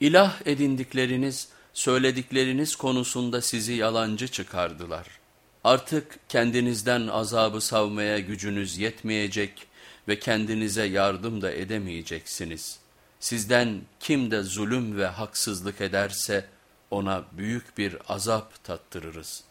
İlah edindikleriniz, söyledikleriniz konusunda sizi yalancı çıkardılar. Artık kendinizden azabı savmaya gücünüz yetmeyecek ve kendinize yardım da edemeyeceksiniz. Sizden kim de zulüm ve haksızlık ederse ona büyük bir azap tattırırız.''